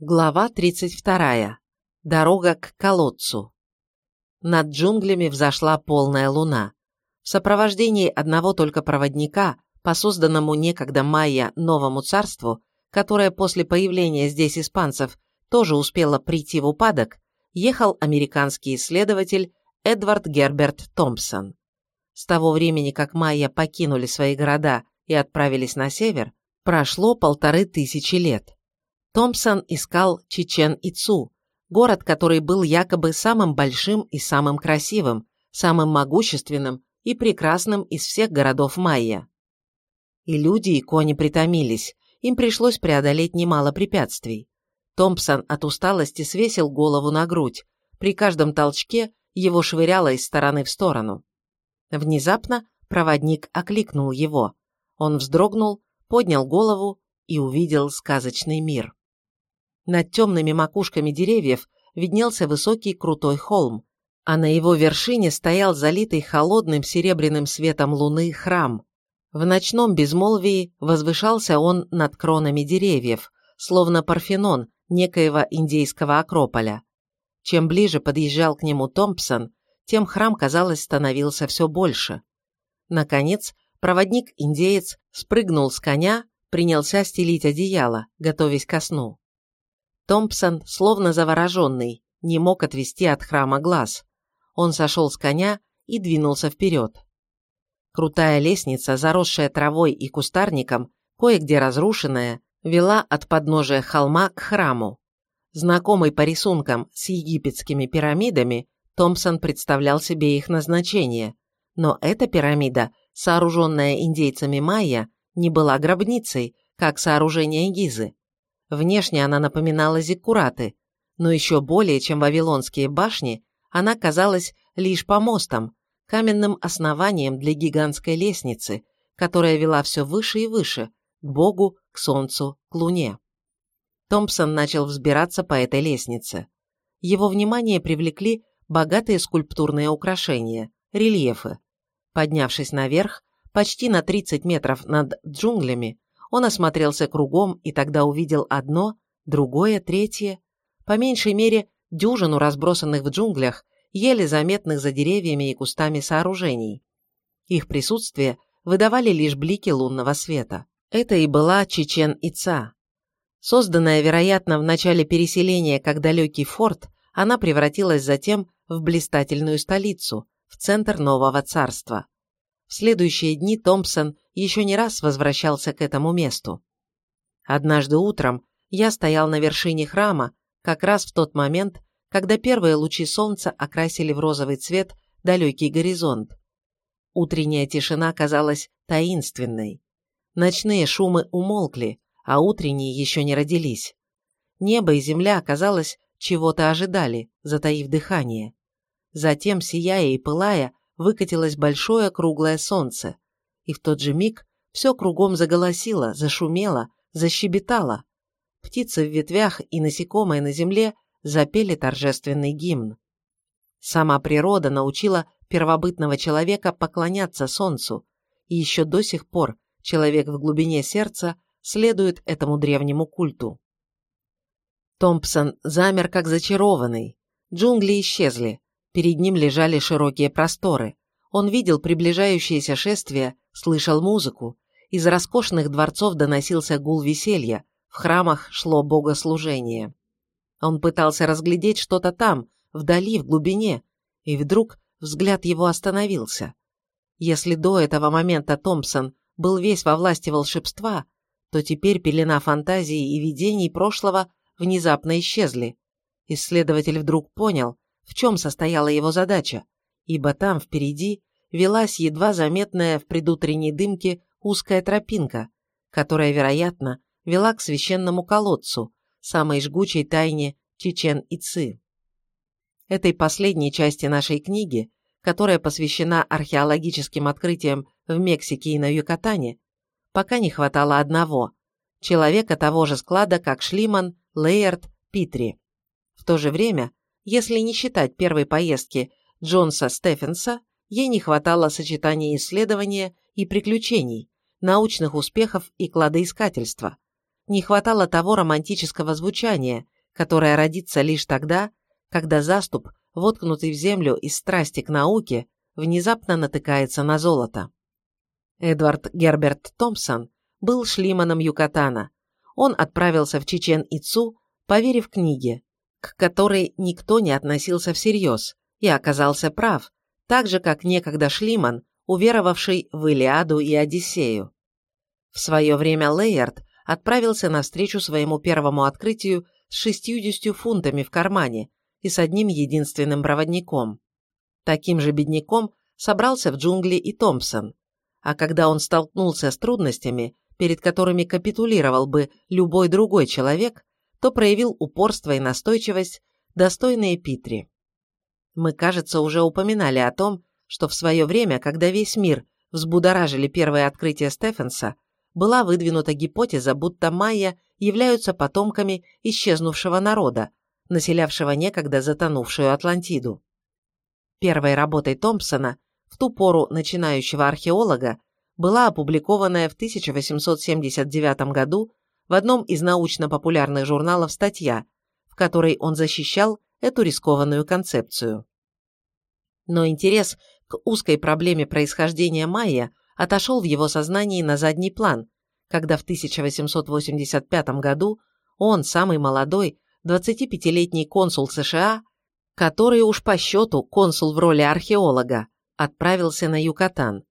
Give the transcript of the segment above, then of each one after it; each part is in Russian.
Глава 32. Дорога к колодцу. Над джунглями взошла полная луна. В сопровождении одного только проводника, по созданному некогда майя новому царству, которое после появления здесь испанцев тоже успело прийти в упадок, ехал американский исследователь Эдвард Герберт Томпсон. С того времени, как майя покинули свои города и отправились на север, прошло полторы тысячи лет. Томпсон искал Чичен-Ицу, город, который был якобы самым большим и самым красивым, самым могущественным и прекрасным из всех городов Майя. И люди, и кони притомились, им пришлось преодолеть немало препятствий. Томпсон от усталости свесил голову на грудь, при каждом толчке его швыряло из стороны в сторону. Внезапно проводник окликнул его. Он вздрогнул, поднял голову и увидел сказочный мир. Над темными макушками деревьев виднелся высокий крутой холм, а на его вершине стоял залитый холодным серебряным светом луны храм. В ночном безмолвии возвышался он над кронами деревьев, словно Парфенон некоего индейского акрополя. Чем ближе подъезжал к нему Томпсон, тем храм, казалось, становился все больше. Наконец, проводник-индеец спрыгнул с коня, принялся стелить одеяло, готовясь ко сну. Томпсон, словно завороженный, не мог отвести от храма глаз. Он сошел с коня и двинулся вперед. Крутая лестница, заросшая травой и кустарником, кое-где разрушенная, вела от подножия холма к храму. Знакомый по рисункам с египетскими пирамидами, Томпсон представлял себе их назначение, но эта пирамида, сооруженная индейцами майя, не была гробницей, как сооружение Гизы. Внешне она напоминала зиккураты, но еще более, чем вавилонские башни, она казалась лишь помостом, каменным основанием для гигантской лестницы, которая вела все выше и выше, к Богу, к Солнцу, к Луне. Томпсон начал взбираться по этой лестнице. Его внимание привлекли богатые скульптурные украшения, рельефы. Поднявшись наверх, почти на 30 метров над джунглями, он осмотрелся кругом и тогда увидел одно, другое, третье, по меньшей мере дюжину разбросанных в джунглях, еле заметных за деревьями и кустами сооружений. Их присутствие выдавали лишь блики лунного света. Это и была Чечен-Ица. Созданная, вероятно, в начале переселения как далекий форт, она превратилась затем в блистательную столицу, в центр нового царства. В следующие дни Томпсон еще не раз возвращался к этому месту. Однажды утром я стоял на вершине храма, как раз в тот момент, когда первые лучи солнца окрасили в розовый цвет далекий горизонт. Утренняя тишина казалась таинственной. Ночные шумы умолкли, а утренние еще не родились. Небо и земля, казалось, чего-то ожидали, затаив дыхание. Затем, сияя и пылая, выкатилось большое круглое солнце, и в тот же миг все кругом заголосило, зашумело, защебетало. Птицы в ветвях и насекомые на земле запели торжественный гимн. Сама природа научила первобытного человека поклоняться солнцу, и еще до сих пор человек в глубине сердца следует этому древнему культу. Томпсон замер как зачарованный. Джунгли исчезли, перед ним лежали широкие просторы. Он видел приближающееся шествие, слышал музыку. Из роскошных дворцов доносился гул веселья, в храмах шло богослужение. Он пытался разглядеть что-то там, вдали, в глубине, и вдруг взгляд его остановился. Если до этого момента Томпсон был весь во власти волшебства, то теперь пелена фантазии и видений прошлого внезапно исчезли. Исследователь вдруг понял, в чем состояла его задача, ибо там, впереди, велась едва заметная в предутренней дымке узкая тропинка, которая, вероятно, вела к священному колодцу, самой жгучей тайне Чечен-Ицы. Этой последней части нашей книги, которая посвящена археологическим открытиям в Мексике и на Юкатане, пока не хватало одного – человека того же склада, как Шлиман, Лейерт, Питри. В то же время если не считать первой поездки Джонса Стефенса, ей не хватало сочетания исследования и приключений, научных успехов и кладоискательства. не хватало того романтического звучания, которое родится лишь тогда, когда заступ, воткнутый в землю из страсти к науке, внезапно натыкается на золото. Эдвард Герберт Томпсон был шлиманом Юкатана. Он отправился в Чечен-Ицу, поверив книге, к которой никто не относился всерьез, и оказался прав, так же, как некогда Шлиман, уверовавший в Илиаду и Одиссею. В свое время Лейерд отправился навстречу своему первому открытию с 60 фунтами в кармане и с одним единственным проводником. Таким же бедняком собрался в джунгли и Томпсон, а когда он столкнулся с трудностями, перед которыми капитулировал бы любой другой человек, то проявил упорство и настойчивость, достойные Питри. Мы, кажется, уже упоминали о том, что в свое время, когда весь мир взбудоражили первые открытия Стефенса, была выдвинута гипотеза, будто майя являются потомками исчезнувшего народа, населявшего некогда затонувшую Атлантиду. Первой работой Томпсона, в ту пору начинающего археолога, была опубликованная в 1879 году в одном из научно-популярных журналов статья, в которой он защищал эту рискованную концепцию. Но интерес к узкой проблеме происхождения майя отошел в его сознании на задний план, когда в 1885 году он, самый молодой, 25-летний консул США, который уж по счету консул в роли археолога, отправился на Юкатан.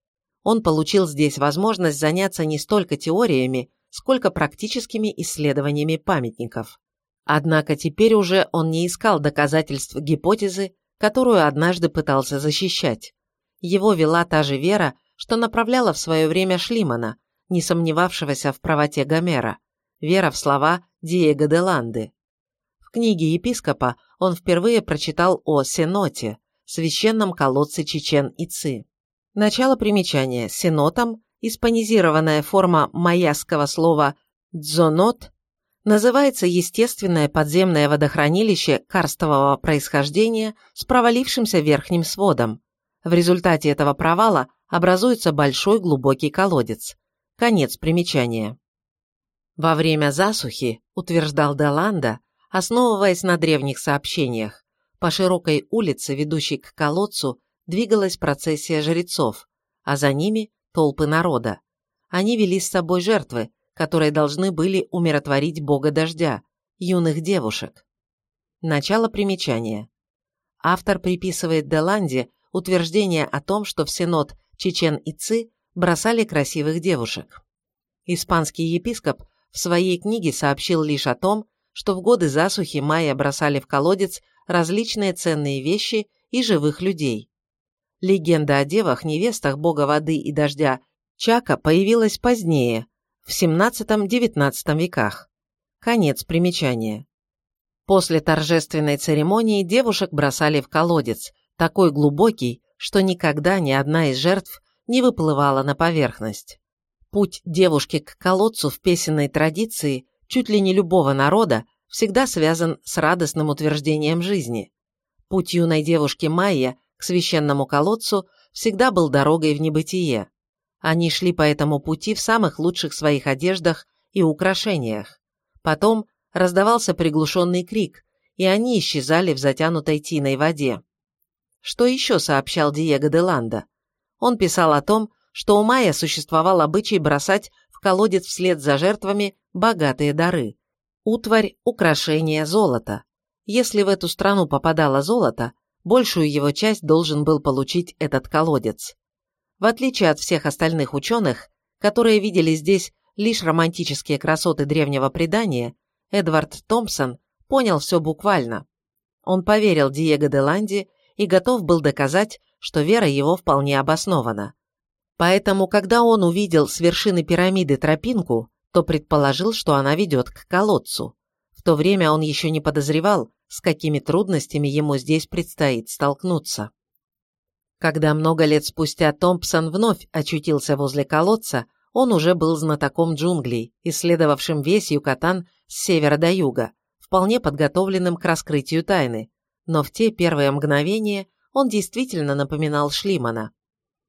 Он получил здесь возможность заняться не столько теориями, сколько практическими исследованиями памятников. Однако теперь уже он не искал доказательств гипотезы, которую однажды пытался защищать. Его вела та же вера, что направляла в свое время Шлимана, не сомневавшегося в правоте Гомера, вера в слова Диего де Ланды. В книге епископа он впервые прочитал о Сеноте, священном колодце Чечен-Ицы. Начало примечания. Сенотом – испанизированная форма майяского слова «дзонот» называется естественное подземное водохранилище карстового происхождения с провалившимся верхним сводом. В результате этого провала образуется большой глубокий колодец. Конец примечания. Во время засухи, утверждал Деланда, основываясь на древних сообщениях, по широкой улице, ведущей к колодцу, двигалась процессия жрецов, а за ними толпы народа. Они вели с собой жертвы, которые должны были умиротворить бога дождя, юных девушек. Начало примечания. Автор приписывает Деланде утверждение о том, что в Синод Чечен и Ци бросали красивых девушек. Испанский епископ в своей книге сообщил лишь о том, что в годы засухи майя бросали в колодец различные ценные вещи и живых людей. Легенда о девах-невестах бога воды и дождя Чака появилась позднее, в XVII-XIX веках. Конец примечания. После торжественной церемонии девушек бросали в колодец, такой глубокий, что никогда ни одна из жертв не выплывала на поверхность. Путь девушки к колодцу в песенной традиции чуть ли не любого народа всегда связан с радостным утверждением жизни. Путь юной девушки Майя к священному колодцу всегда был дорогой в небытие. Они шли по этому пути в самых лучших своих одеждах и украшениях. Потом раздавался приглушенный крик, и они исчезали в затянутой тиной воде. Что еще сообщал Диего де Ланда? Он писал о том, что у майя существовал обычай бросать в колодец вслед за жертвами богатые дары – утварь, украшения, золото. Если в эту страну попадало золото, большую его часть должен был получить этот колодец. В отличие от всех остальных ученых, которые видели здесь лишь романтические красоты древнего предания, Эдвард Томпсон понял все буквально. Он поверил Диего де Ланди и готов был доказать, что вера его вполне обоснована. Поэтому, когда он увидел с вершины пирамиды тропинку, то предположил, что она ведет к колодцу. В то время он еще не подозревал, с какими трудностями ему здесь предстоит столкнуться. Когда много лет спустя Томпсон вновь очутился возле колодца, он уже был знатоком джунглей, исследовавшим весь Юкатан с севера до юга, вполне подготовленным к раскрытию тайны, но в те первые мгновения он действительно напоминал Шлимана.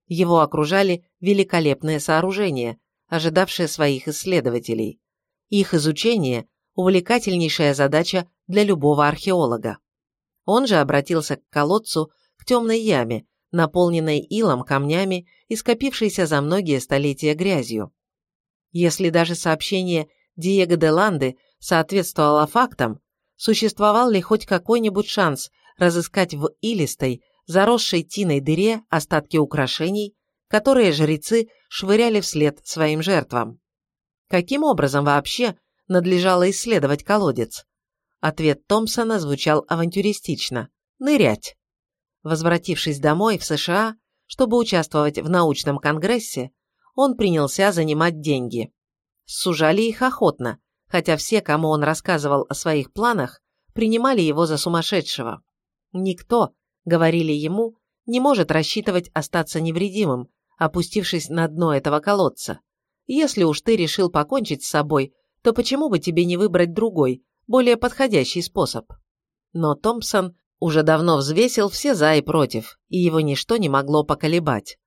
Его окружали великолепные сооружения, ожидавшие своих исследователей. Их изучение – увлекательнейшая задача для любого археолога. Он же обратился к колодцу, к темной яме, наполненной илом, камнями и скопившейся за многие столетия грязью. Если даже сообщение Диего де Ланды соответствовало фактам, существовал ли хоть какой-нибудь шанс разыскать в илистой, заросшей тиной дыре остатки украшений, которые жрецы швыряли вслед своим жертвам. Каким образом вообще надлежало исследовать колодец? Ответ Томпсона звучал авантюристично – нырять. Возвратившись домой, в США, чтобы участвовать в научном конгрессе, он принялся занимать деньги. Сужали их охотно, хотя все, кому он рассказывал о своих планах, принимали его за сумасшедшего. Никто, говорили ему, не может рассчитывать остаться невредимым, опустившись на дно этого колодца. Если уж ты решил покончить с собой, то почему бы тебе не выбрать другой, более подходящий способ? Но Томпсон уже давно взвесил все за и против, и его ничто не могло поколебать.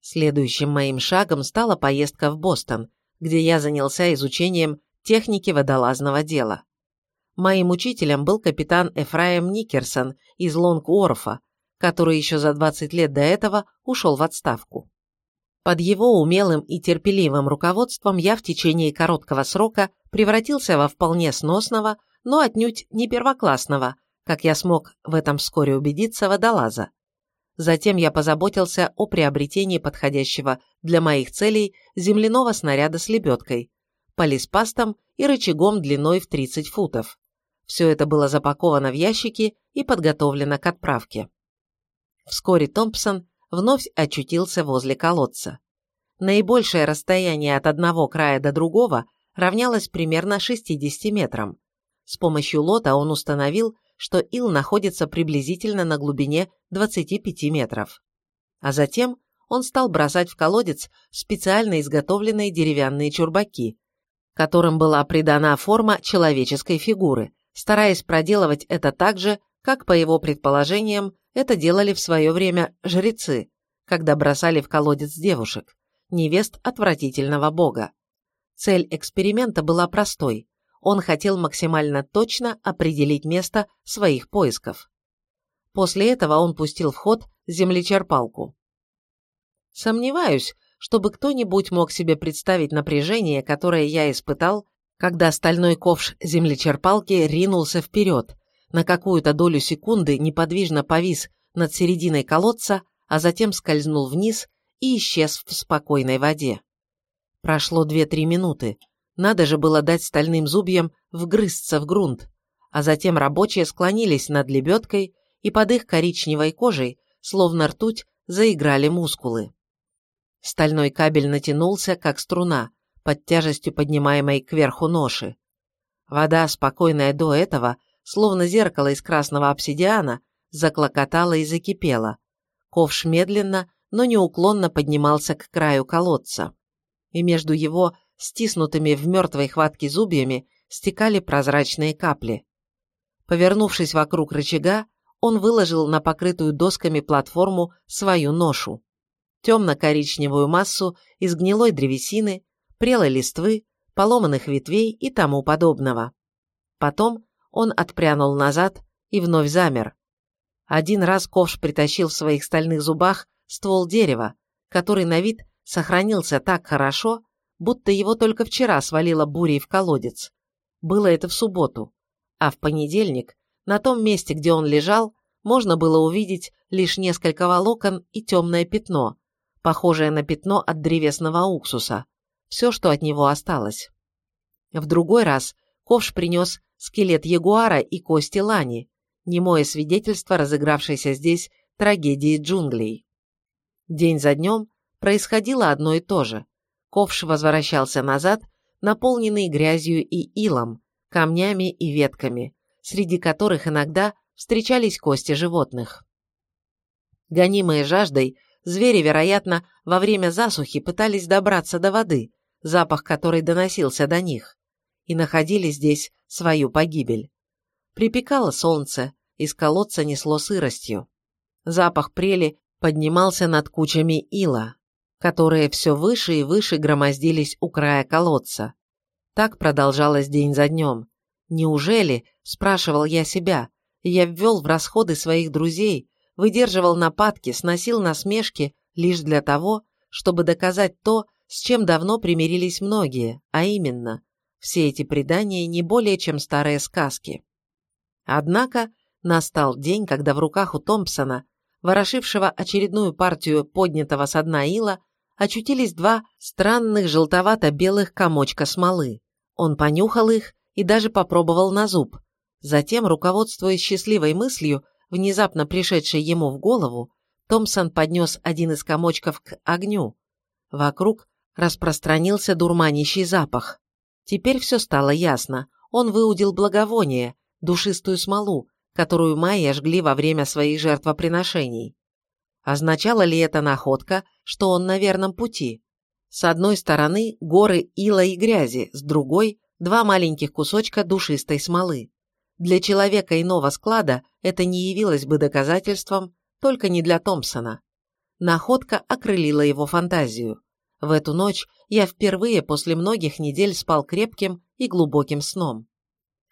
Следующим моим шагом стала поездка в Бостон, где я занялся изучением техники водолазного дела. Моим учителем был капитан Эфраим Никерсон из Лонг-Уорфа, который еще за 20 лет до этого ушел в отставку. Под его умелым и терпеливым руководством я в течение короткого срока превратился во вполне сносного, но отнюдь не первоклассного, как я смог в этом вскоре убедиться, водолаза. Затем я позаботился о приобретении подходящего для моих целей земляного снаряда с лебедкой, полиспастом и рычагом длиной в 30 футов. Все это было запаковано в ящики и подготовлено к отправке. Вскоре Томпсон вновь очутился возле колодца. Наибольшее расстояние от одного края до другого равнялось примерно 60 метрам. С помощью лота он установил, что ил находится приблизительно на глубине 25 метров. А затем он стал бросать в колодец специально изготовленные деревянные чурбаки, которым была придана форма человеческой фигуры, стараясь проделывать это так же, как, по его предположениям, это делали в свое время жрецы, когда бросали в колодец девушек, невест отвратительного бога. Цель эксперимента была простой. Он хотел максимально точно определить место своих поисков. После этого он пустил в ход землечерпалку. Сомневаюсь, чтобы кто-нибудь мог себе представить напряжение, которое я испытал, когда стальной ковш землечерпалки ринулся вперед, на какую-то долю секунды неподвижно повис над серединой колодца, а затем скользнул вниз и исчез в спокойной воде. Прошло две-три минуты. Надо же было дать стальным зубьям вгрызться в грунт, а затем рабочие склонились над лебедкой, и под их коричневой кожей, словно ртуть, заиграли мускулы. Стальной кабель натянулся, как струна, под тяжестью поднимаемой кверху ноши. Вода, спокойная до этого, словно зеркало из красного обсидиана, заклокотала и закипела. Ковш медленно, но неуклонно поднимался к краю колодца. И между его стиснутыми в мертвой хватке зубьями стекали прозрачные капли. Повернувшись вокруг рычага, он выложил на покрытую досками платформу свою ношу. Темно-коричневую массу из гнилой древесины, прелой листвы, поломанных ветвей и тому подобного. Потом он отпрянул назад и вновь замер. Один раз ковш притащил в своих стальных зубах ствол дерева, который на вид сохранился так хорошо, будто его только вчера свалило бурей в колодец. Было это в субботу, а в понедельник, на том месте, где он лежал, можно было увидеть лишь несколько волокон и темное пятно, похожее на пятно от древесного уксуса, все, что от него осталось. В другой раз ковш принес скелет ягуара и кости лани, немое свидетельство разыгравшейся здесь трагедии джунглей. День за днем происходило одно и то же. Ковш возвращался назад, наполненный грязью и илом, камнями и ветками, среди которых иногда встречались кости животных. Гонимые жаждой, звери, вероятно, во время засухи пытались добраться до воды, запах которой доносился до них, и находили здесь свою погибель. Припекало солнце, из колодца несло сыростью. Запах прели поднимался над кучами ила, которые все выше и выше громоздились у края колодца. Так продолжалось день за днем. Неужели, спрашивал я себя, я ввел в расходы своих друзей, выдерживал нападки, сносил насмешки лишь для того, чтобы доказать то, с чем давно примирились многие, а именно, все эти предания не более чем старые сказки. Однако настал день, когда в руках у Томпсона, ворошившего очередную партию поднятого со дна ила, очутились два странных желтовато-белых комочка смолы. Он понюхал их и даже попробовал на зуб. Затем, руководствуясь счастливой мыслью, внезапно пришедшей ему в голову, Томпсон поднес один из комочков к огню. Вокруг распространился дурманящий запах. Теперь все стало ясно. Он выудил благовоние, душистую смолу, которую майя жгли во время своих жертвоприношений. Означала ли это находка, что он на верном пути? С одной стороны горы ила и грязи, с другой – два маленьких кусочка душистой смолы. Для человека иного склада это не явилось бы доказательством, только не для Томпсона. Находка окрылила его фантазию. В эту ночь я впервые после многих недель спал крепким и глубоким сном.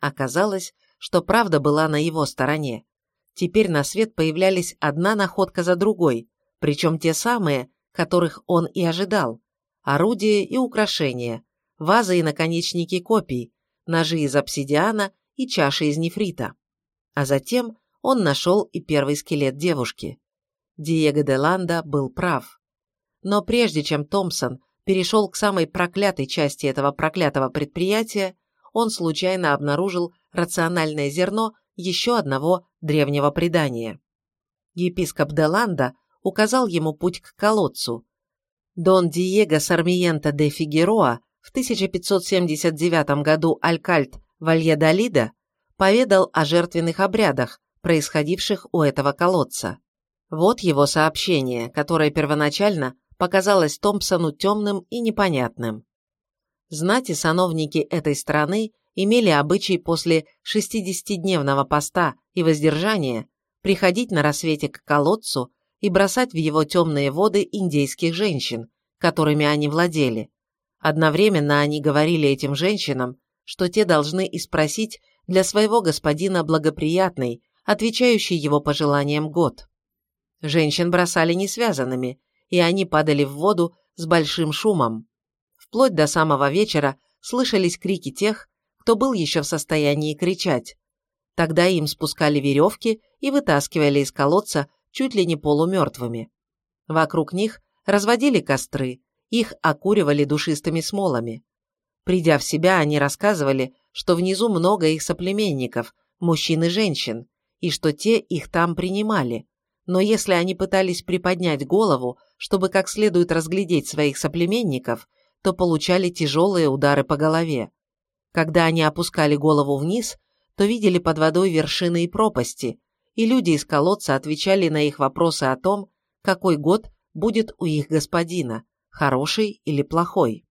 Оказалось, что правда была на его стороне. Теперь на свет появлялись одна находка за другой, причем те самые, которых он и ожидал. Орудия и украшения, вазы и наконечники копий, ножи из обсидиана и чаши из нефрита. А затем он нашел и первый скелет девушки. Диего де Ланда был прав. Но прежде чем Томпсон перешел к самой проклятой части этого проклятого предприятия, он случайно обнаружил рациональное зерно еще одного древнего предания. Епископ де Ланда указал ему путь к колодцу. Дон Диего Сармиента де Фигероа в 1579 году Алькальт Вальедолида поведал о жертвенных обрядах, происходивших у этого колодца. Вот его сообщение, которое первоначально показалось Томпсону темным и непонятным. Знать и сановники этой страны имели обычай после 60-дневного поста и воздержания приходить на рассвете к колодцу и бросать в его темные воды индейских женщин, которыми они владели. Одновременно они говорили этим женщинам, что те должны испросить для своего господина благоприятный, отвечающий его пожеланиям год. Женщин бросали несвязанными, и они падали в воду с большим шумом. Вплоть до самого вечера слышались крики тех, кто был еще в состоянии кричать. Тогда им спускали веревки и вытаскивали из колодца чуть ли не полумертвыми. Вокруг них разводили костры, их окуривали душистыми смолами. Придя в себя, они рассказывали, что внизу много их соплеменников, мужчин и женщин, и что те их там принимали. Но если они пытались приподнять голову, чтобы как следует разглядеть своих соплеменников, то получали тяжелые удары по голове. Когда они опускали голову вниз, то видели под водой вершины и пропасти, и люди из колодца отвечали на их вопросы о том, какой год будет у их господина, хороший или плохой.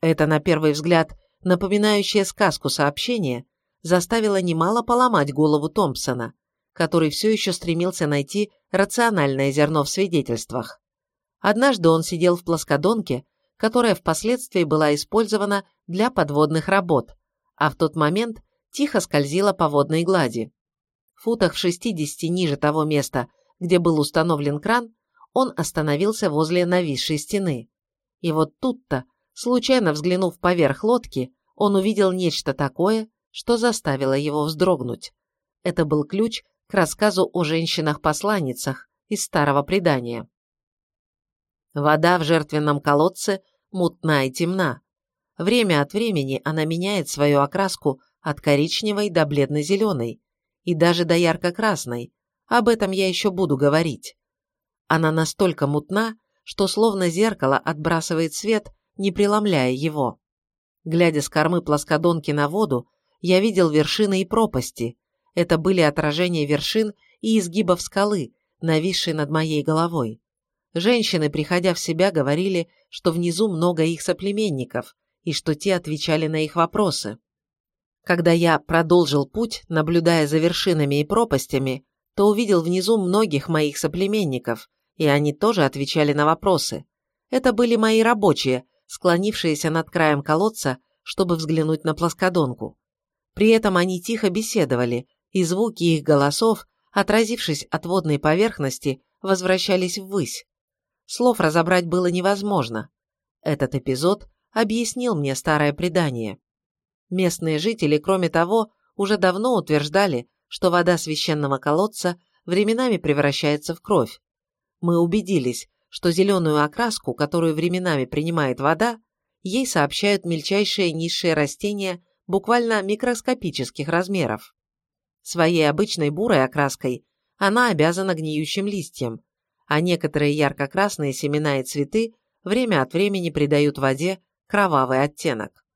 Это, на первый взгляд, напоминающее сказку сообщение, заставило немало поломать голову Томпсона, который все еще стремился найти рациональное зерно в свидетельствах. Однажды он сидел в плоскодонке, которая впоследствии была использована для подводных работ, а в тот момент тихо скользила по водной глади. В футах в 60 ниже того места, где был установлен кран, он остановился возле нависшей стены. И вот тут-то, случайно взглянув поверх лодки, он увидел нечто такое, что заставило его вздрогнуть. Это был ключ к рассказу о женщинах-посланницах из старого предания. Вода в жертвенном колодце мутна и темна. Время от времени она меняет свою окраску от коричневой до бледно-зеленой и даже до ярко-красной. Об этом я еще буду говорить. Она настолько мутна, что словно зеркало отбрасывает свет, не преломляя его. Глядя с кормы плоскодонки на воду, я видел вершины и пропасти. Это были отражения вершин и изгибов скалы, нависшей над моей головой. Женщины, приходя в себя, говорили, что внизу много их соплеменников, и что те отвечали на их вопросы. Когда я продолжил путь, наблюдая за вершинами и пропастями, то увидел внизу многих моих соплеменников, и они тоже отвечали на вопросы. Это были мои рабочие, склонившиеся над краем колодца, чтобы взглянуть на плоскодонку. При этом они тихо беседовали, и звуки их голосов, отразившись от водной поверхности, возвращались ввысь. Слов разобрать было невозможно. Этот эпизод объяснил мне старое предание. Местные жители, кроме того, уже давно утверждали, что вода священного колодца временами превращается в кровь. Мы убедились, что зеленую окраску, которую временами принимает вода, ей сообщают мельчайшие низшие растения буквально микроскопических размеров. Своей обычной бурой окраской она обязана гниющим листьям, а некоторые ярко-красные семена и цветы время от времени придают воде кровавый оттенок.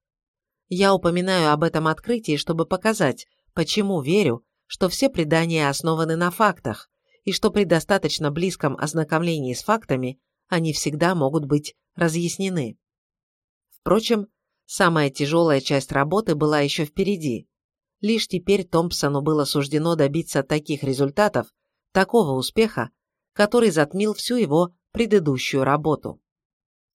Я упоминаю об этом открытии, чтобы показать, почему верю, что все предания основаны на фактах, и что при достаточно близком ознакомлении с фактами они всегда могут быть разъяснены. Впрочем, самая тяжелая часть работы была еще впереди. Лишь теперь Томпсону было суждено добиться таких результатов, такого успеха, который затмил всю его предыдущую работу.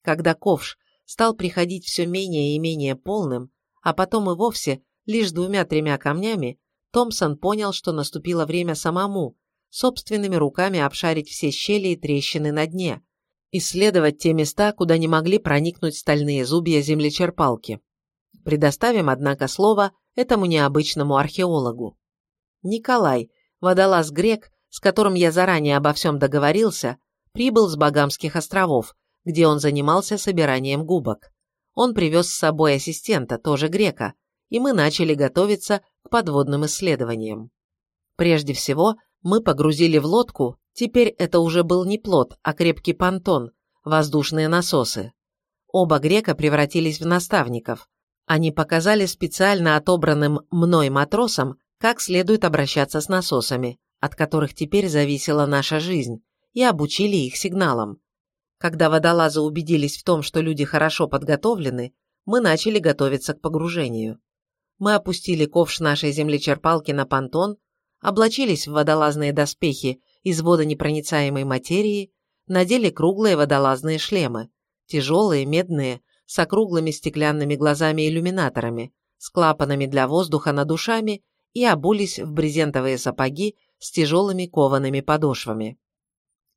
Когда ковш стал приходить все менее и менее полным, а потом и вовсе лишь двумя-тремя камнями, Томпсон понял, что наступило время самому, собственными руками обшарить все щели и трещины на дне, исследовать те места, куда не могли проникнуть стальные зубья землечерпалки. Предоставим, однако, слово этому необычному археологу. Николай, водолаз-грек, с которым я заранее обо всем договорился, прибыл с Багамских островов, где он занимался собиранием губок. Он привез с собой ассистента, тоже грека, и мы начали готовиться к подводным исследованиям. Прежде всего, мы погрузили в лодку, теперь это уже был не плот, а крепкий понтон, воздушные насосы. Оба грека превратились в наставников. Они показали специально отобранным мной матросам, как следует обращаться с насосами, от которых теперь зависела наша жизнь, и обучили их сигналам. Когда водолазы убедились в том, что люди хорошо подготовлены, мы начали готовиться к погружению. Мы опустили ковш нашей землечерпалки на понтон, облачились в водолазные доспехи из водонепроницаемой материи, надели круглые водолазные шлемы, тяжелые, медные, с округлыми стеклянными глазами-иллюминаторами, с клапанами для воздуха над ушами и обулись в брезентовые сапоги с тяжелыми коваными подошвами.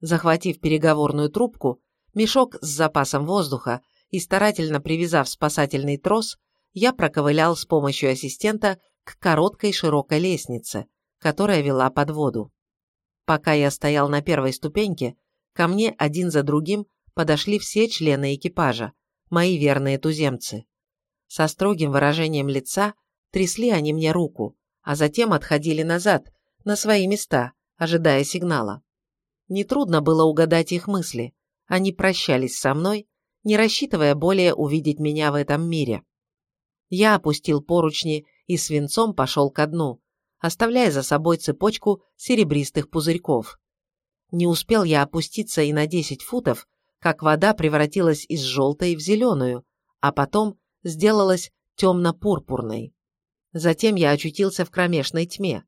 Захватив переговорную трубку, мешок с запасом воздуха и старательно привязав спасательный трос, я проковылял с помощью ассистента к короткой широкой лестнице, которая вела под воду. Пока я стоял на первой ступеньке, ко мне один за другим подошли все члены экипажа, мои верные туземцы. Со строгим выражением лица трясли они мне руку, а затем отходили назад, на свои места, ожидая сигнала. Нетрудно было угадать их мысли. Они прощались со мной, не рассчитывая более увидеть меня в этом мире. Я опустил поручни и свинцом пошел ко дну, оставляя за собой цепочку серебристых пузырьков. Не успел я опуститься и на 10 футов, как вода превратилась из желтой в зеленую, а потом сделалась темно-пурпурной. Затем я очутился в кромешной тьме.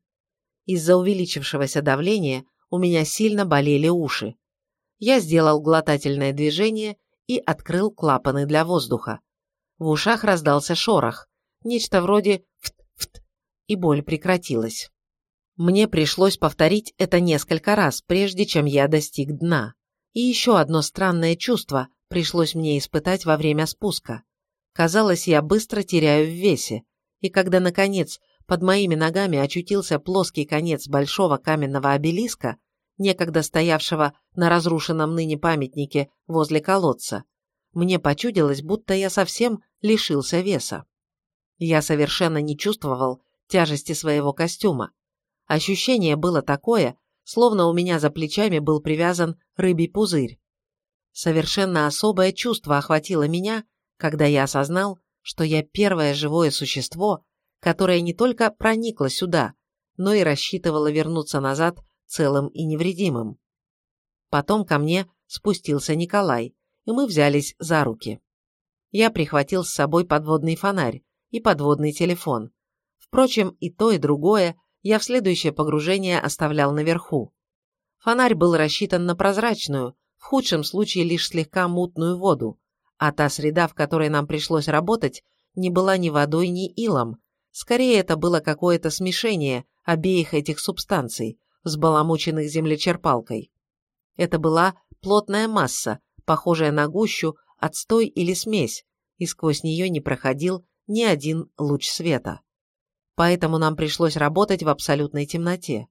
Из-за увеличившегося давления у меня сильно болели уши. Я сделал глотательное движение и открыл клапаны для воздуха. В ушах раздался шорох, нечто вроде «фт-фт», и боль прекратилась. Мне пришлось повторить это несколько раз, прежде чем я достиг дна. И еще одно странное чувство пришлось мне испытать во время спуска. Казалось, я быстро теряю в весе, и когда, наконец, под моими ногами очутился плоский конец большого каменного обелиска, некогда стоявшего на разрушенном ныне памятнике возле колодца, мне почудилось, будто я совсем лишился веса. Я совершенно не чувствовал тяжести своего костюма. Ощущение было такое, словно у меня за плечами был привязан рыбий пузырь. Совершенно особое чувство охватило меня, когда я осознал, что я первое живое существо, которое не только проникло сюда, но и рассчитывало вернуться назад целым и невредимым. Потом ко мне спустился Николай, и мы взялись за руки. Я прихватил с собой подводный фонарь и подводный телефон. Впрочем, и то, и другое я в следующее погружение оставлял наверху. Фонарь был рассчитан на прозрачную, в худшем случае лишь слегка мутную воду, а та среда, в которой нам пришлось работать, не была ни водой, ни илом. Скорее, это было какое-то смешение обеих этих субстанций, взбаламученных землечерпалкой. Это была плотная масса, похожая на гущу, отстой или смесь, и сквозь нее не проходил ни один луч света. Поэтому нам пришлось работать в абсолютной темноте.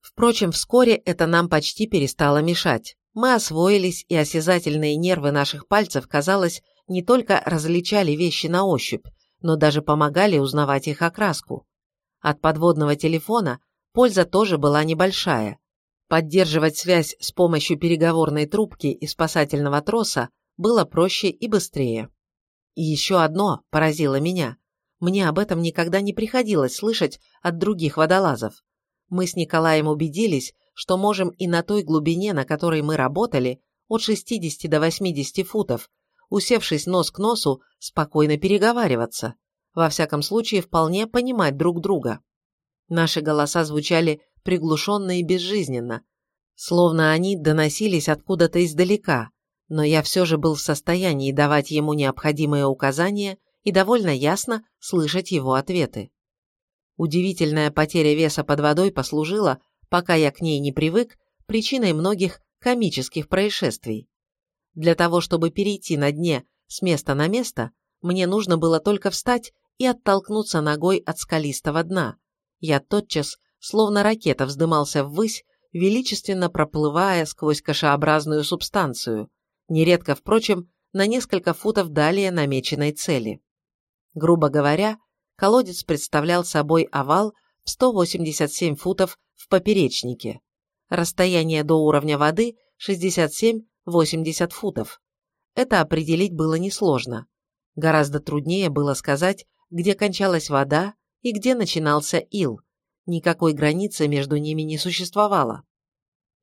Впрочем, вскоре это нам почти перестало мешать. Мы освоились, и осязательные нервы наших пальцев, казалось, не только различали вещи на ощупь, но даже помогали узнавать их окраску. От подводного телефона польза тоже была небольшая. Поддерживать связь с помощью переговорной трубки и спасательного троса было проще и быстрее. И еще одно поразило меня. Мне об этом никогда не приходилось слышать от других водолазов. Мы с Николаем убедились, что можем и на той глубине, на которой мы работали, от 60 до 80 футов, усевшись нос к носу, спокойно переговариваться. Во всяком случае, вполне понимать друг друга. Наши голоса звучали приглушенно и безжизненно, словно они доносились откуда-то издалека, но я все же был в состоянии давать ему необходимые указания и довольно ясно слышать его ответы. Удивительная потеря веса под водой послужила, пока я к ней не привык, причиной многих комических происшествий. Для того, чтобы перейти на дне с места на место, мне нужно было только встать и оттолкнуться ногой от скалистого дна. Я тотчас, словно ракета, вздымался ввысь, величественно проплывая сквозь кашеобразную субстанцию, нередко, впрочем, на несколько футов далее намеченной цели. Грубо говоря, колодец представлял собой овал в 187 футов в поперечнике. Расстояние до уровня воды 67-80 футов. Это определить было несложно. Гораздо труднее было сказать, где кончалась вода и где начинался ил. Никакой границы между ними не существовало.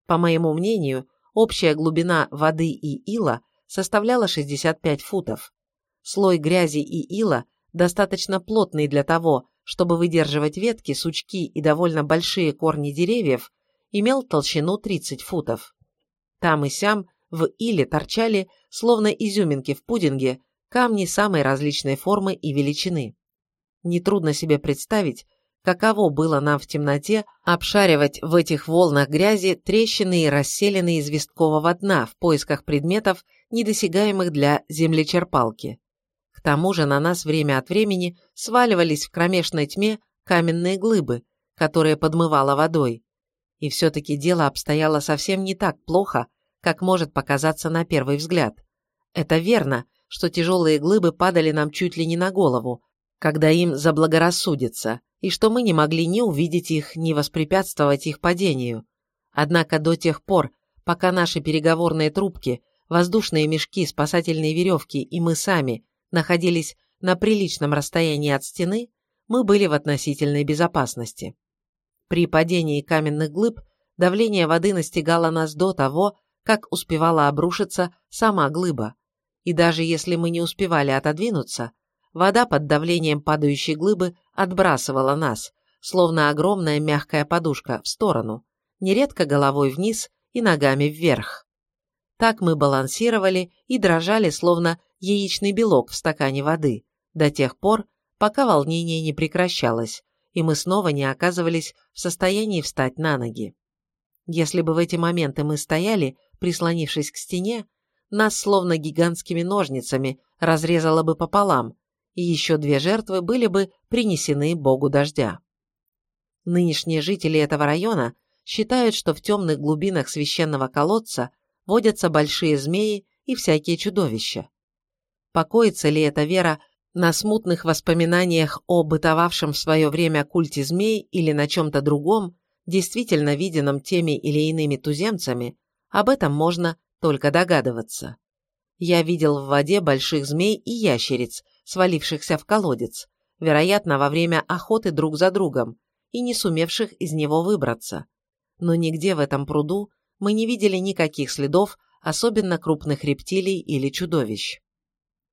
По моему мнению, общая глубина воды и ила составляла 65 футов. Слой грязи и ила достаточно плотный для того, чтобы выдерживать ветки, сучки и довольно большие корни деревьев, имел толщину 30 футов. Там и сям в иле торчали, словно изюминки в пудинге, камни самой различной формы и величины. Нетрудно себе представить, каково было нам в темноте обшаривать в этих волнах грязи трещины и расселенные известкового дна в поисках предметов, недосягаемых для землечерпалки. Тому же на нас время от времени сваливались в кромешной тьме каменные глыбы, которые подмывало водой. И все-таки дело обстояло совсем не так плохо, как может показаться на первый взгляд. Это верно, что тяжелые глыбы падали нам чуть ли не на голову, когда им заблагорассудится, и что мы не могли ни увидеть их, ни воспрепятствовать их падению. Однако до тех пор, пока наши переговорные трубки, воздушные мешки, спасательные веревки и мы сами находились на приличном расстоянии от стены, мы были в относительной безопасности. При падении каменных глыб давление воды настигало нас до того, как успевала обрушиться сама глыба, и даже если мы не успевали отодвинуться, вода под давлением падающей глыбы отбрасывала нас, словно огромная мягкая подушка, в сторону, нередко головой вниз и ногами вверх. Так мы балансировали и дрожали, словно яичный белок в стакане воды, до тех пор, пока волнение не прекращалось, и мы снова не оказывались в состоянии встать на ноги. Если бы в эти моменты мы стояли, прислонившись к стене, нас словно гигантскими ножницами разрезало бы пополам, и еще две жертвы были бы принесены богу дождя. Нынешние жители этого района считают, что в темных глубинах священного колодца водятся большие змеи и всякие чудовища. Покоится ли эта вера на смутных воспоминаниях о бытовавшем в свое время культе змей или на чем-то другом, действительно виденном теми или иными туземцами, об этом можно только догадываться. Я видел в воде больших змей и ящериц, свалившихся в колодец, вероятно, во время охоты друг за другом, и не сумевших из него выбраться. Но нигде в этом пруду мы не видели никаких следов особенно крупных рептилий или чудовищ.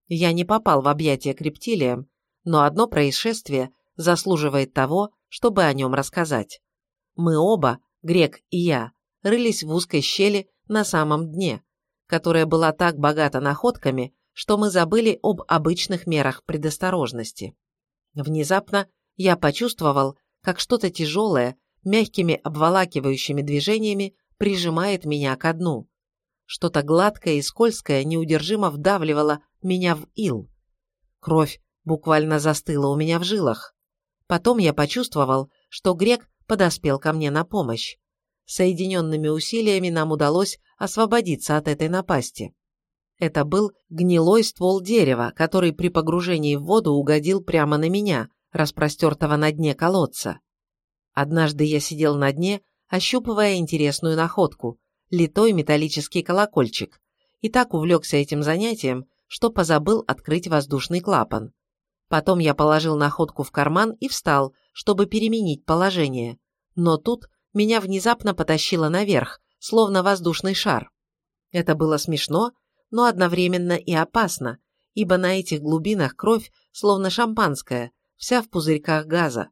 Я не попал в объятия к рептилиям, но одно происшествие заслуживает того, чтобы о нем рассказать. Мы оба, Грек и я, рылись в узкой щели на самом дне, которая была так богата находками, что мы забыли об обычных мерах предосторожности. Внезапно я почувствовал, как что-то тяжелое, мягкими обволакивающими движениями прижимает меня ко дну. Что-то гладкое и скользкое неудержимо вдавливало меня в ил. Кровь буквально застыла у меня в жилах. Потом я почувствовал, что грек подоспел ко мне на помощь. Соединенными усилиями нам удалось освободиться от этой напасти. Это был гнилой ствол дерева, который при погружении в воду угодил прямо на меня, распростертого на дне колодца. Однажды я сидел на дне, ощупывая интересную находку – литой металлический колокольчик, и так увлекся этим занятием, что позабыл открыть воздушный клапан. Потом я положил находку в карман и встал, чтобы переменить положение. Но тут меня внезапно потащило наверх, словно воздушный шар. Это было смешно, но одновременно и опасно, ибо на этих глубинах кровь, словно шампанское, вся в пузырьках газа.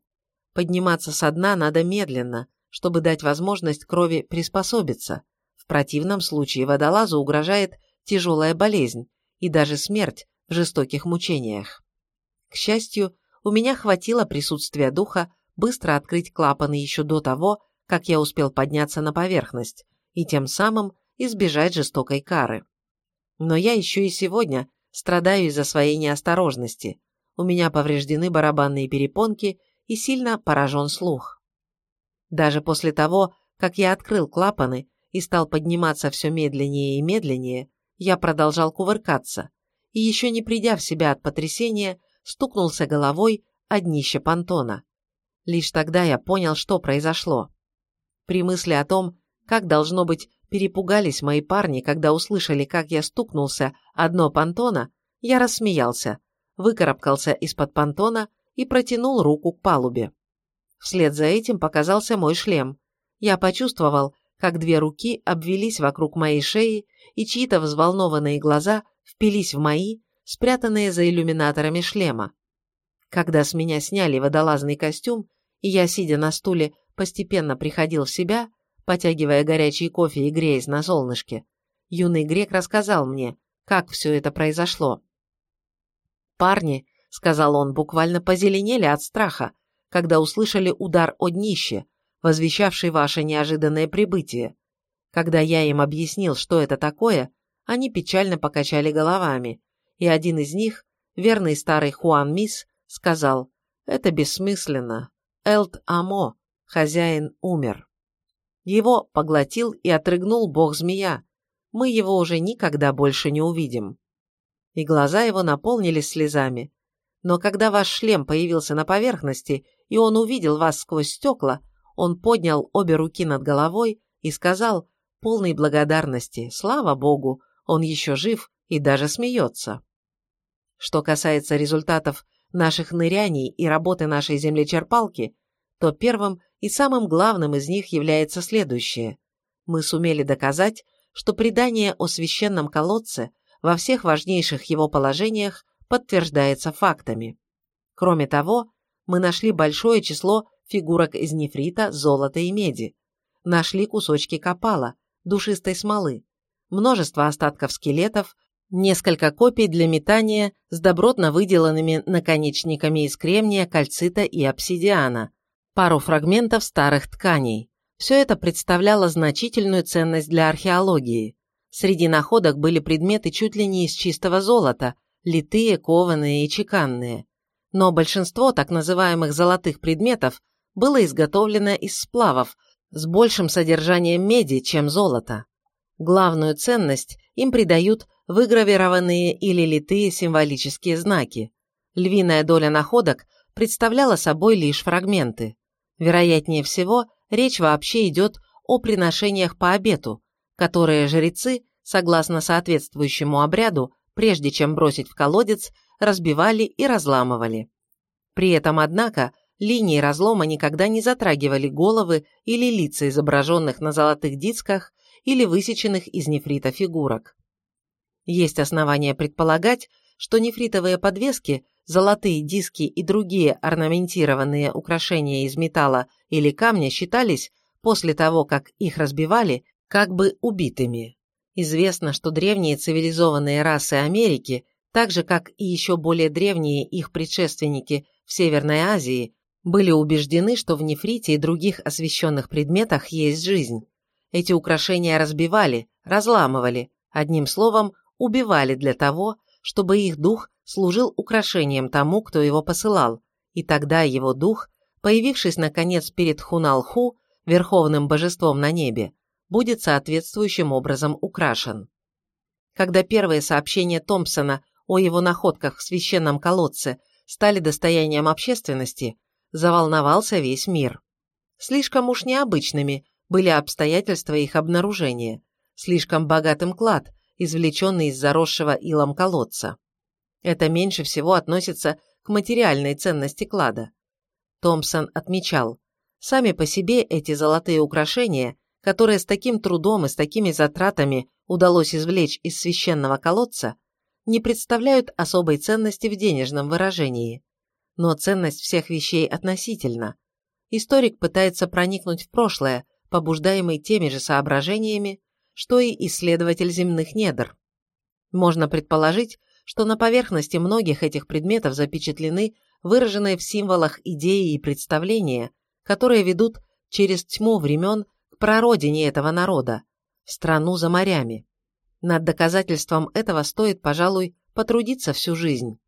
Подниматься со дна надо медленно, чтобы дать возможность крови приспособиться. В противном случае водолазу угрожает тяжелая болезнь и даже смерть в жестоких мучениях. К счастью, у меня хватило присутствия духа быстро открыть клапаны еще до того, как я успел подняться на поверхность, и тем самым избежать жестокой кары. Но я еще и сегодня страдаю из-за своей неосторожности. У меня повреждены барабанные перепонки и сильно поражен слух. Даже после того, как я открыл клапаны и стал подниматься все медленнее и медленнее, я продолжал кувыркаться, и еще не придя в себя от потрясения, стукнулся головой о днище понтона. Лишь тогда я понял, что произошло. При мысли о том, как, должно быть, перепугались мои парни, когда услышали, как я стукнулся о дно понтона, я рассмеялся, выкарабкался из-под понтона и протянул руку к палубе. Вслед за этим показался мой шлем. Я почувствовал, как две руки обвелись вокруг моей шеи, и чьи-то взволнованные глаза впились в мои, спрятанные за иллюминаторами шлема. Когда с меня сняли водолазный костюм, и я, сидя на стуле, постепенно приходил в себя, потягивая горячий кофе и греясь на солнышке, юный грек рассказал мне, как все это произошло. «Парни», — сказал он, — буквально позеленели от страха, когда услышали удар о днище, возвещавший ваше неожиданное прибытие. Когда я им объяснил, что это такое, они печально покачали головами, и один из них, верный старый Хуан Мис, сказал, «Это бессмысленно. Элт Амо, хозяин, умер». Его поглотил и отрыгнул бог-змея. Мы его уже никогда больше не увидим. И глаза его наполнились слезами. Но когда ваш шлем появился на поверхности, и он увидел вас сквозь стекла, он поднял обе руки над головой и сказал, полной благодарности, слава богу, он еще жив и даже смеется. Что касается результатов наших ныряний и работы нашей землечерпалки, то первым и самым главным из них является следующее. Мы сумели доказать, что предание о священном колодце во всех важнейших его положениях подтверждается фактами. Кроме того, мы нашли большое число фигурок из нефрита, золота и меди, нашли кусочки копала, душистой смолы, множество остатков скелетов, несколько копий для метания с добротно выделанными наконечниками из кремния, кальцита и обсидиана, пару фрагментов старых тканей. Все это представляло значительную ценность для археологии. Среди находок были предметы чуть ли не из чистого золота, литые, кованые и чеканные. Но большинство так называемых золотых предметов было изготовлено из сплавов с большим содержанием меди, чем золота. Главную ценность им придают выгравированные или литые символические знаки. Львиная доля находок представляла собой лишь фрагменты. Вероятнее всего, речь вообще идет о приношениях по обету, которые жрецы, согласно соответствующему обряду, прежде чем бросить в колодец, разбивали и разламывали. При этом, однако, линии разлома никогда не затрагивали головы или лица изображенных на золотых дисках или высеченных из нефрита фигурок. Есть основания предполагать, что нефритовые подвески золотые диски и другие орнаментированные украшения из металла или камня считались, после того, как их разбивали, как бы убитыми. Известно, что древние цивилизованные расы Америки так же, как и еще более древние их предшественники в Северной Азии, были убеждены, что в нефрите и других освященных предметах есть жизнь. Эти украшения разбивали, разламывали, одним словом, убивали для того, чтобы их дух служил украшением тому, кто его посылал, и тогда его дух, появившись наконец перед Хуналху, верховным божеством на небе, будет соответствующим образом украшен. Когда первые сообщения Томпсона о его находках в священном колодце стали достоянием общественности, заволновался весь мир. Слишком уж необычными были обстоятельства их обнаружения, слишком богатым клад, извлеченный из заросшего илом колодца. Это меньше всего относится к материальной ценности клада. Томпсон отмечал, сами по себе эти золотые украшения, которые с таким трудом и с такими затратами удалось извлечь из священного колодца, не представляют особой ценности в денежном выражении. Но ценность всех вещей относительна. Историк пытается проникнуть в прошлое, побуждаемый теми же соображениями, что и исследователь земных недр. Можно предположить, что на поверхности многих этих предметов запечатлены выраженные в символах идеи и представления, которые ведут через тьму времен к прародине этого народа, страну за морями. Над доказательством этого стоит, пожалуй, потрудиться всю жизнь.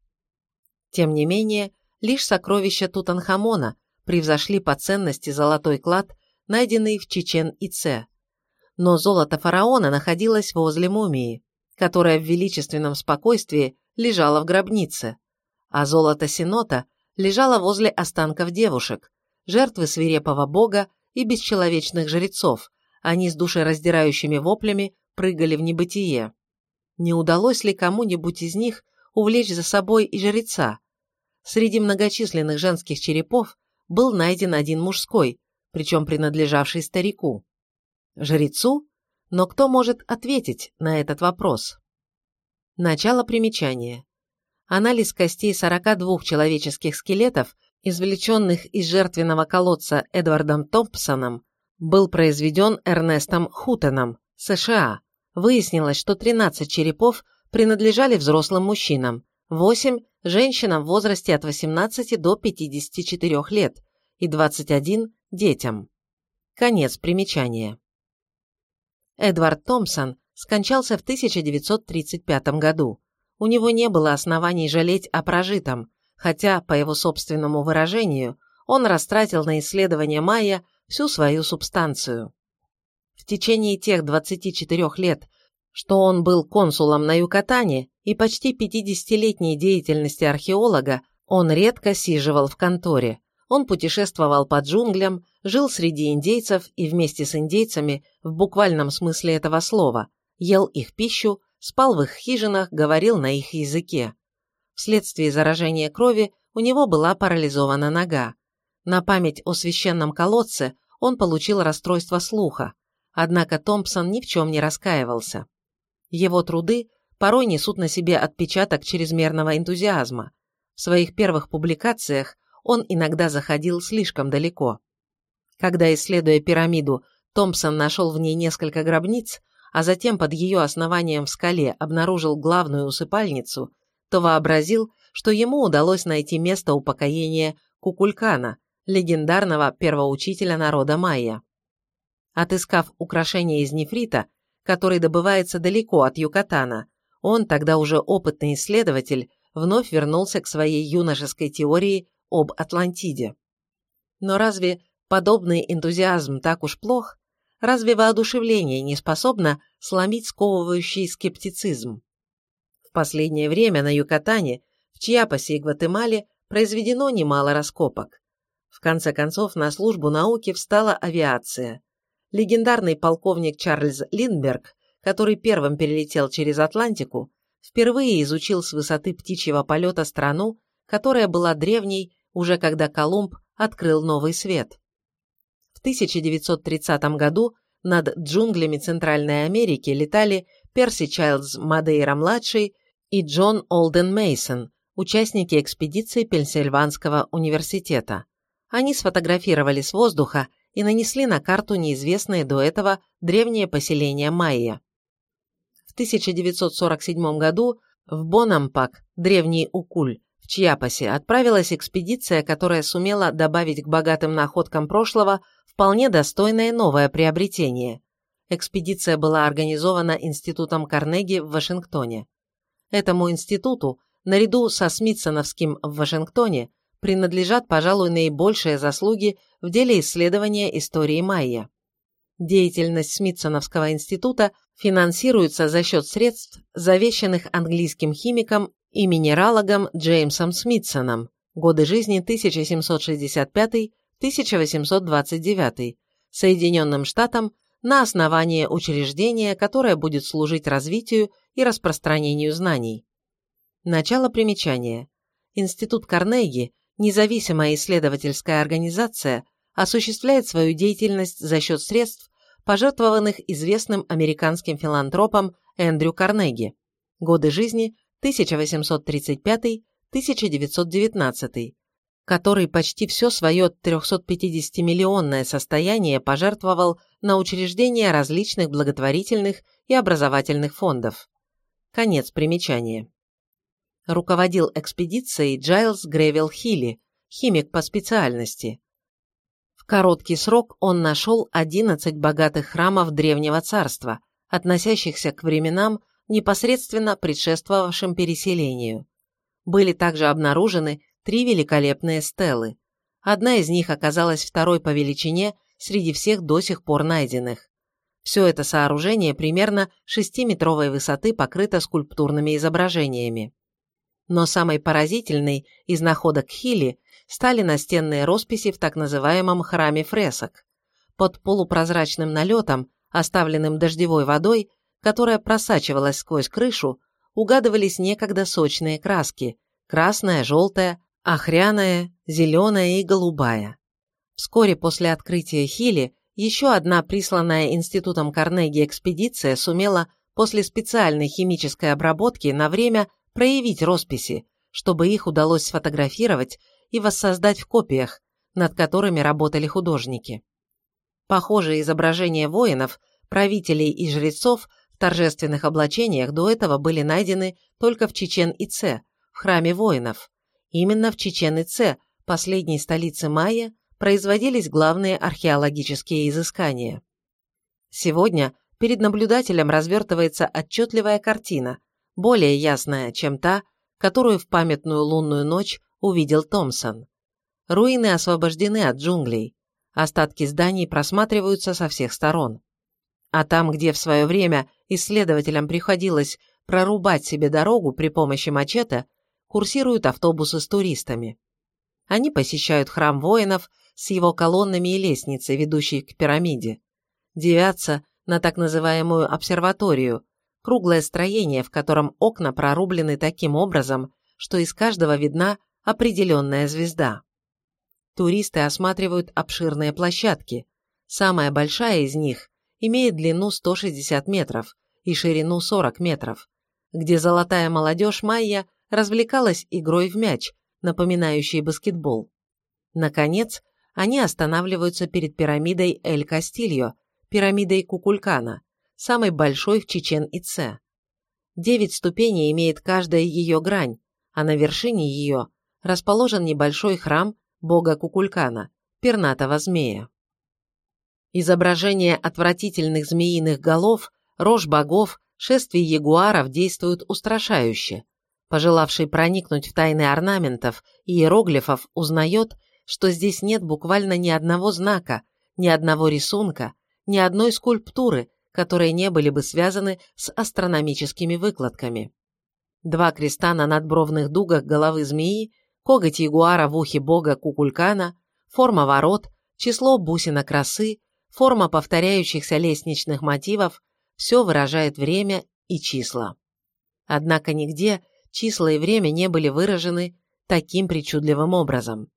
Тем не менее, лишь сокровища Тутанхамона превзошли по ценности золотой клад, найденный в Чечен-Ице. Но золото фараона находилось возле мумии, которая в величественном спокойствии лежала в гробнице, а золото Синота лежало возле останков девушек, жертвы свирепого бога и бесчеловечных жрецов, они с душераздирающими воплями прыгали в небытие. Не удалось ли кому-нибудь из них увлечь за собой и жреца? Среди многочисленных женских черепов был найден один мужской, причем принадлежавший старику. Жрецу? Но кто может ответить на этот вопрос? Начало примечания. Анализ костей 42 человеческих скелетов, извлеченных из жертвенного колодца Эдвардом Томпсоном, был произведен Эрнестом Хутеном, США, Выяснилось, что 13 черепов принадлежали взрослым мужчинам, 8 – женщинам в возрасте от 18 до 54 лет и 21 – детям. Конец примечания. Эдвард Томпсон скончался в 1935 году. У него не было оснований жалеть о прожитом, хотя, по его собственному выражению, он растратил на исследование майя всю свою субстанцию. В течение тех 24 лет, что он был консулом на Юкатане и почти 50-летней деятельности археолога, он редко сиживал в конторе. Он путешествовал по джунглям, жил среди индейцев и вместе с индейцами, в буквальном смысле этого слова, ел их пищу, спал в их хижинах, говорил на их языке. Вследствие заражения крови у него была парализована нога. На память о священном колодце он получил расстройство слуха. Однако Томпсон ни в чем не раскаивался. Его труды порой несут на себе отпечаток чрезмерного энтузиазма. В своих первых публикациях он иногда заходил слишком далеко. Когда, исследуя пирамиду, Томпсон нашел в ней несколько гробниц, а затем под ее основанием в скале обнаружил главную усыпальницу, то вообразил, что ему удалось найти место упокоения Кукулькана, легендарного первоучителя народа майя. Отыскав украшение из нефрита, который добывается далеко от Юкатана, он, тогда уже опытный исследователь, вновь вернулся к своей юношеской теории об Атлантиде. Но разве подобный энтузиазм так уж плох? Разве воодушевление не способно сломить сковывающий скептицизм? В последнее время на Юкатане, в Чьяпасе и Гватемале произведено немало раскопок. В конце концов, на службу науки встала авиация легендарный полковник Чарльз Линдберг, который первым перелетел через Атлантику, впервые изучил с высоты птичьего полета страну, которая была древней уже когда Колумб открыл новый свет. В 1930 году над джунглями Центральной Америки летали Перси Чайлдс Мадейра-младший и Джон Олден Мейсон, участники экспедиции Пенсильванского университета. Они сфотографировали с воздуха и нанесли на карту неизвестные до этого древние поселения майя. В 1947 году В Бонампак, древний Укуль, в Чьяпасе, отправилась экспедиция, которая сумела добавить к богатым находкам прошлого вполне достойное новое приобретение. Экспедиция была организована Институтом Карнеги в Вашингтоне. Этому институту, наряду со Смитсоновским в Вашингтоне, принадлежат, пожалуй, наибольшие заслуги в деле исследования истории майя. Деятельность Смитсоновского института финансируется за счет средств, завещанных английским химиком и минералогом Джеймсом Смитсоном, годы жизни 1765-1829, Соединенным Штатам на основании учреждения, которое будет служить развитию и распространению знаний. Начало примечания. Институт Карнеги независимая исследовательская организация осуществляет свою деятельность за счет средств, пожертвованных известным американским филантропом Эндрю Карнеги. Годы жизни 1835-1919, который почти все свое 350-миллионное состояние пожертвовал на учреждение различных благотворительных и образовательных фондов. Конец примечания руководил экспедицией Джайлз Гревел Хилли, химик по специальности. В короткий срок он нашел 11 богатых храмов Древнего Царства, относящихся к временам, непосредственно предшествовавшим переселению. Были также обнаружены три великолепные стелы. Одна из них оказалась второй по величине среди всех до сих пор найденных. Все это сооружение примерно 6-метровой высоты покрыто скульптурными изображениями. Но самой поразительной из находок Хилли стали настенные росписи в так называемом храме фресок. Под полупрозрачным налетом, оставленным дождевой водой, которая просачивалась сквозь крышу, угадывались некогда сочные краски – красная, желтая, охряная, зеленая и голубая. Вскоре после открытия Хилли еще одна присланная Институтом Карнеги экспедиция сумела после специальной химической обработки на время проявить росписи, чтобы их удалось сфотографировать и воссоздать в копиях, над которыми работали художники. Похожие изображения воинов, правителей и жрецов в торжественных облачениях до этого были найдены только в Чечен-Ице, в храме воинов. Именно в Чечен-Ице, последней столице майя, производились главные археологические изыскания. Сегодня перед наблюдателем развертывается отчетливая картина, более ясная, чем та, которую в памятную лунную ночь увидел Томпсон. Руины освобождены от джунглей, остатки зданий просматриваются со всех сторон. А там, где в свое время исследователям приходилось прорубать себе дорогу при помощи мачете, курсируют автобусы с туристами. Они посещают храм воинов с его колоннами и лестницей, ведущей к пирамиде, девятся на так называемую обсерваторию, круглое строение, в котором окна прорублены таким образом, что из каждого видна определенная звезда. Туристы осматривают обширные площадки. Самая большая из них имеет длину 160 метров и ширину 40 метров, где золотая молодежь майя развлекалась игрой в мяч, напоминающий баскетбол. Наконец, они останавливаются перед пирамидой Эль-Кастильо, пирамидой Кукулькана, самой большой в Чечен-Ице. Девять ступеней имеет каждая ее грань, а на вершине ее расположен небольшой храм бога Кукулькана, пернатого змея. Изображения отвратительных змеиных голов, рож богов, шествий ягуаров действуют устрашающе. Пожелавший проникнуть в тайны орнаментов и иероглифов узнает, что здесь нет буквально ни одного знака, ни одного рисунка, ни одной скульптуры, которые не были бы связаны с астрономическими выкладками. Два креста на надбровных дугах головы змеи, коготь ягуара в ухе бога Кукулькана, форма ворот, число бусинок красы, форма повторяющихся лестничных мотивов – все выражает время и числа. Однако нигде числа и время не были выражены таким причудливым образом.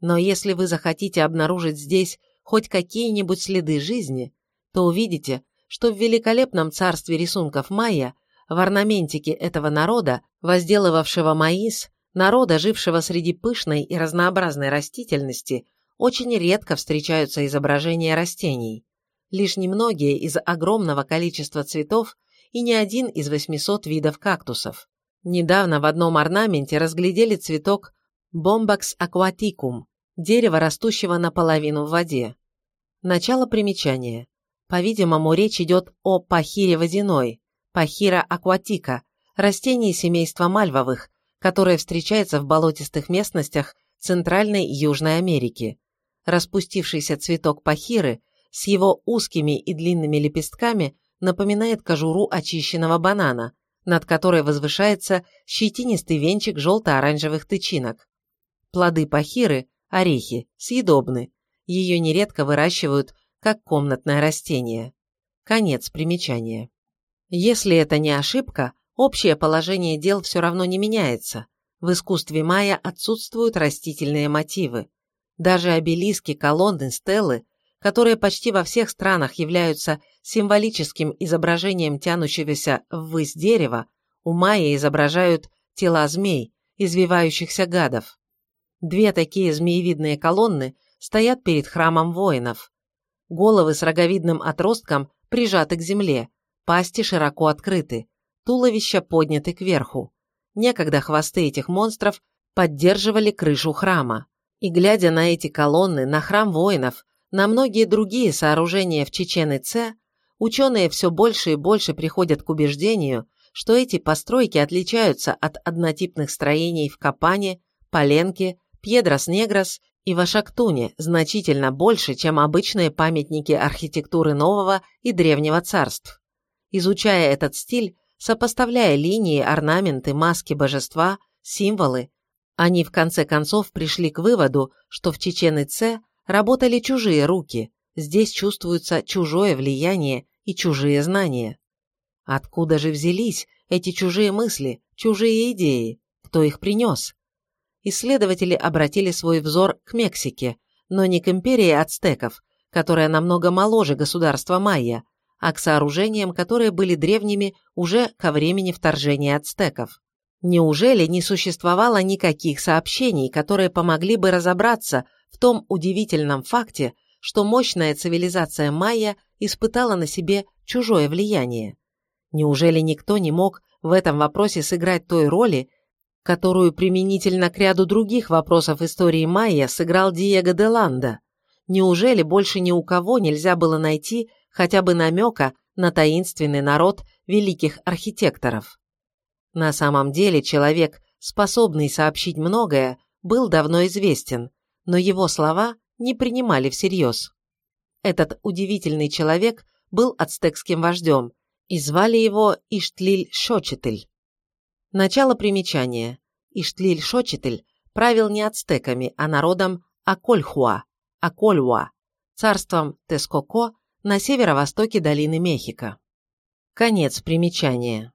Но если вы захотите обнаружить здесь хоть какие-нибудь следы жизни, то увидите, что в великолепном царстве рисунков майя, в орнаментике этого народа, возделывавшего маис, народа, жившего среди пышной и разнообразной растительности, очень редко встречаются изображения растений. Лишь немногие из огромного количества цветов и ни один из 800 видов кактусов. Недавно в одном орнаменте разглядели цветок Bombax aquaticum, дерево, растущего наполовину в воде. Начало примечания. По-видимому, речь идет о пахире водяной, пахира акватика, растении семейства мальвовых, которое встречается в болотистых местностях Центральной Южной Америки. Распустившийся цветок пахиры с его узкими и длинными лепестками напоминает кожуру очищенного банана, над которой возвышается щетинистый венчик желто-оранжевых тычинок. Плоды пахиры, орехи, съедобны. Ее нередко выращивают как комнатное растение. Конец примечания. Если это не ошибка, общее положение дел все равно не меняется. В искусстве майя отсутствуют растительные мотивы. Даже обелиски, колонны, стелы, которые почти во всех странах являются символическим изображением тянущегося ввысь дерева, у майя изображают тела змей, извивающихся гадов. Две такие змеевидные колонны стоят перед храмом воинов. Головы с роговидным отростком прижаты к земле, пасти широко открыты, туловища подняты кверху. Некогда хвосты этих монстров поддерживали крышу храма. И глядя на эти колонны, на храм воинов, на многие другие сооружения в Чечен Це, ученые все больше и больше приходят к убеждению, что эти постройки отличаются от однотипных строений в Капане, Поленке, Пьедрос-Негрос и Вашактуне значительно больше, чем обычные памятники архитектуры нового и древнего царств. Изучая этот стиль, сопоставляя линии, орнаменты, маски божества, символы, они в конце концов пришли к выводу, что в Чечен Це работали чужие руки, здесь чувствуется чужое влияние и чужие знания. Откуда же взялись эти чужие мысли, чужие идеи? Кто их принес? Исследователи обратили свой взор к Мексике, но не к империи ацтеков, которая намного моложе государства майя, а к сооружениям, которые были древними уже ко времени вторжения ацтеков. Неужели не существовало никаких сообщений, которые помогли бы разобраться в том удивительном факте, что мощная цивилизация майя испытала на себе чужое влияние? Неужели никто не мог в этом вопросе сыграть той роли, которую применительно к ряду других вопросов истории майя сыграл Диего де Ланда? Неужели больше ни у кого нельзя было найти хотя бы намека на таинственный народ великих архитекторов? На самом деле человек, способный сообщить многое, был давно известен, но его слова не принимали всерьез. Этот удивительный человек был ацтекским вождем, и звали его Иштлиль-Шочетель. Начало примечания. Иштлиль-Шочетель правил не ацтеками, а народом Акольхуа, Акольуа, царством Тескоко на северо-востоке долины Мехико. Конец примечания.